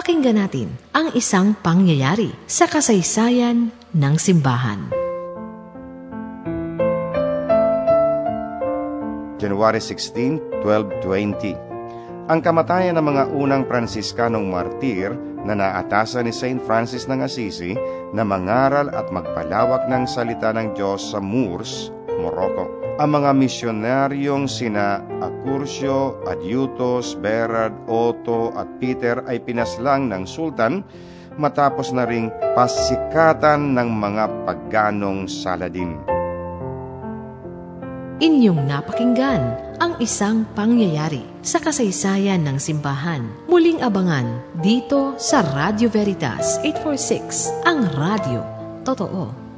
Pakinggan natin ang isang pangyayari sa kasaysayan ng simbahan. January 16, 1220 Ang kamatayan ng mga unang Pransiskanong martir na naatasan ni St. Francis ng Assisi na mangaral at magpalawak ng salita ng Diyos sa Moors, Morocco. Ang mga misyonaryong sina Accurcio, Adjutos, Berard, Otto at Peter ay pinaslang ng sultan matapos na ring pasikatan ng mga pagganong Saladin. Inyong napakinggan ang isang pangyayari sa kasaysayan ng simbahan. Muling abangan dito sa Radio Veritas 846, ang radio. Totoo.